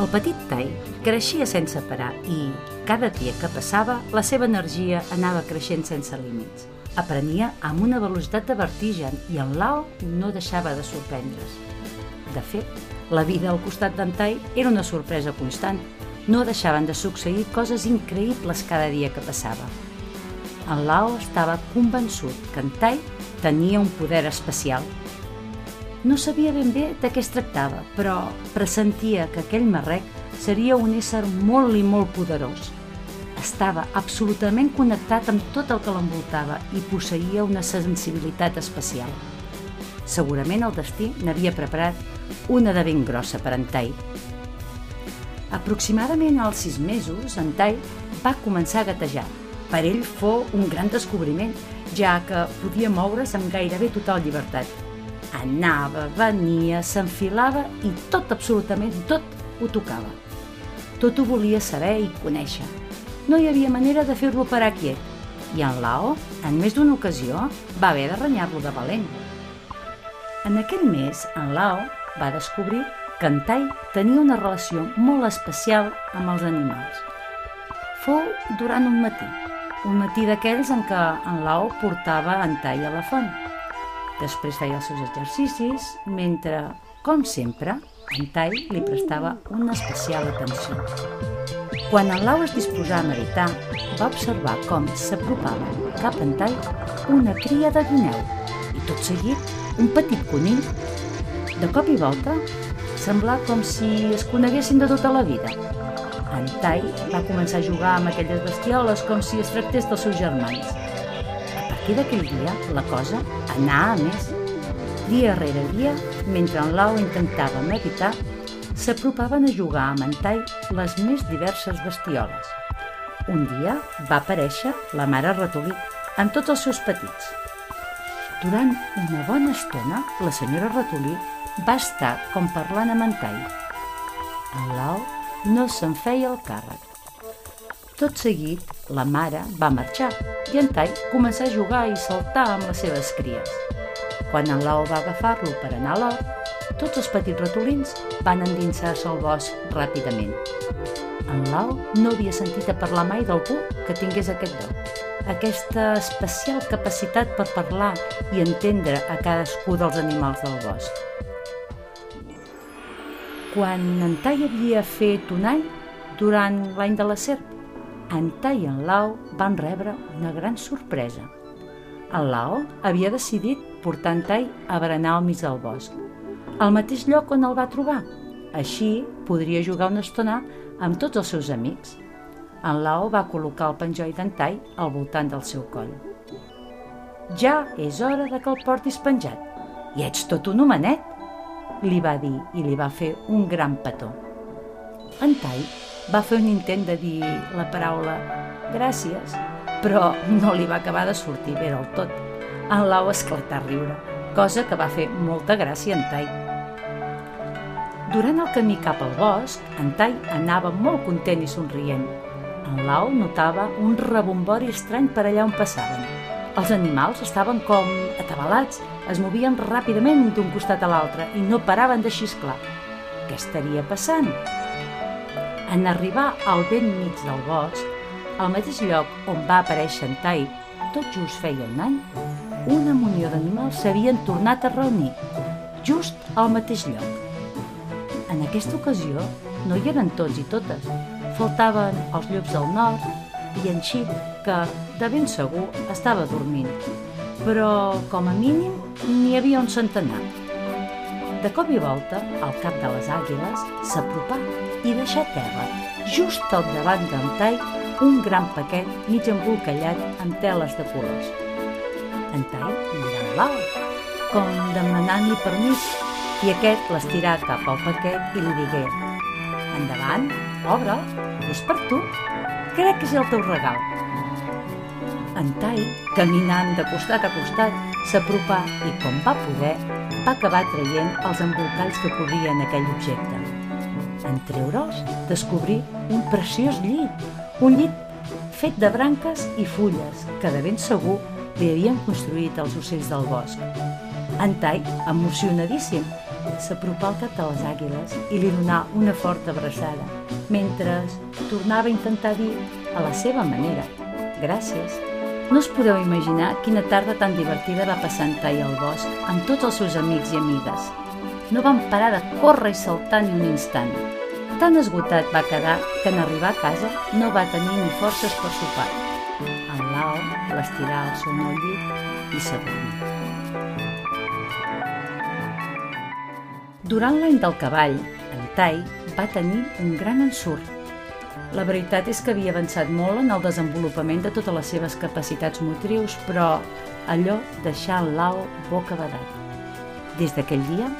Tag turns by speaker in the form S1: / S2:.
S1: El petit Tai creixia sense parar i, cada dia que passava, la seva energia anava creixent sense límits. Aprenia amb una velocitat de vertigen i en Lao no deixava de sorprendre's. De fet, la vida al costat d'en Tai era una sorpresa constant. No deixaven de succeir coses increïbles cada dia que passava. En Lao estava convençut que en Tai tenia un poder especial no sabia ben bé de què es tractava, però pressentia que aquell marrec seria un ésser molt i molt poderós. Estava absolutament connectat amb tot el que l'envoltava i posseïa una sensibilitat especial. Segurament el destí n'havia preparat una de ben grossa per en Tai. Aproximadament als sis mesos, en Tai va començar a gatejar. Per ell fou un gran descobriment, ja que podia moure's amb gairebé total llibertat Anava, venia, s'enfilava i tot, absolutament tot, ho tocava. Tot ho volia saber i conèixer. No hi havia manera de fer-lo parar quiet. I en Lao, en més d'una ocasió, va haver de renyar-lo de valent. En aquell mes, en Lao va descobrir que en Tai tenia una relació molt especial amb els animals. Fou durant un matí, un matí d'aquells en què en Lao portava en Tai a la font. Després feia els seus exercicis, mentre, com sempre, en Tai li prestava una especial atenció. Quan en Lau es disposava a meditar, va observar com s'apropava cap en Tai una cria de guineu i tot seguit un petit conill. De cop i volta, semblava com si es coneguessin de tota la vida. En Tai va començar a jugar amb aquelles bestioles com si es tractés dels seus germans partir d'aquell dia, la cosa anà a més. Dia rere dia, mentre en Lau intentava meditar, s'apropaven a jugar amb en Tai les més diverses bestioles. Un dia va aparèixer la mare ratolí amb tots els seus petits. Durant una bona estona, la senyora ratolí va estar com parlant amb en Tai. En Lau no se'n feia el càrrec. Tot seguit, la mare va marxar i en Tai començà a jugar i saltar amb les seves cries. Quan en Lau va agafar-lo per anar a l'hort, tots els petits ratolins van endinsar-se al bosc ràpidament. En Lau no havia sentit a parlar mai d'algú que tingués aquest do, aquesta especial capacitat per parlar i entendre a cadascú dels animals del bosc. Quan en Tai havia fet un any, durant l'any de la serp, en Tai i en Lao van rebre una gran sorpresa. En Lao havia decidit portar en Tai a berenar al mig del bosc, al mateix lloc on el va trobar. Així podria jugar una estona amb tots els seus amics. En Lao va col·locar el penjoll d'en Tai al voltant del seu coll. Ja és hora de que el portis penjat. I ets tot un homenet, li va dir i li va fer un gran petó. En Tai va fer un intent de dir la paraula gràcies, però no li va acabar de sortir bé del tot. En Lau esclatà a riure, cosa que va fer molta gràcia en Tai. Durant el camí cap al bosc, en Tai anava molt content i somrient. En Lau notava un rebombori estrany per allà on passaven. Els animals estaven com atabalats, es movien ràpidament d'un costat a l'altre i no paraven de xisclar. Què estaria passant? En arribar al vent mig del bosc, al mateix lloc on va aparèixer en Tai, tot just feia un any, una munió d'animals s'havien tornat a reunir, just al mateix lloc. En aquesta ocasió no hi eren tots i totes, faltaven els llops del nord i en Xip, que de ben segur estava dormint, però com a mínim n'hi havia un centenar. De cop i volta, al cap de les àguiles s'apropà i deixà terra, just al davant d'en Tai, un gran paquet mig embolcallat amb teles de colors. En Tai mirà l'alt, com demanant-li permís, i aquest l'estirà cap al paquet i li digué «Endavant, obre'l, és per tu, crec que és el teu regal». En Tai, caminant de costat a costat, s'apropà i, com va poder, va acabar traient els embolcalls que cobrien aquell objecte. En treure'ls, descobrí un preciós llit, un llit fet de branques i fulles que de ben segur li havien construït els ocells del bosc. En Tai, emocionadíssim, s'apropà al cap de les àguiles i li donà una forta abraçada, mentre tornava a intentar dir, a la seva manera, gràcies. No us podeu imaginar quina tarda tan divertida va passar en Tai al bosc amb tots els seus amics i amigues. No van parar de córrer i saltar ni un instant. Tan esgotat va quedar que en arribar a casa no va tenir ni forces per sopar. En Lau l'estirà al seu nou llit i s'adormí. Durant l'any del cavall, en Tai va tenir un gran ensurt. La veritat és que havia avançat molt en el desenvolupament de totes les seves capacitats motrius, però allò deixà en boca badat. Des d'aquell dia,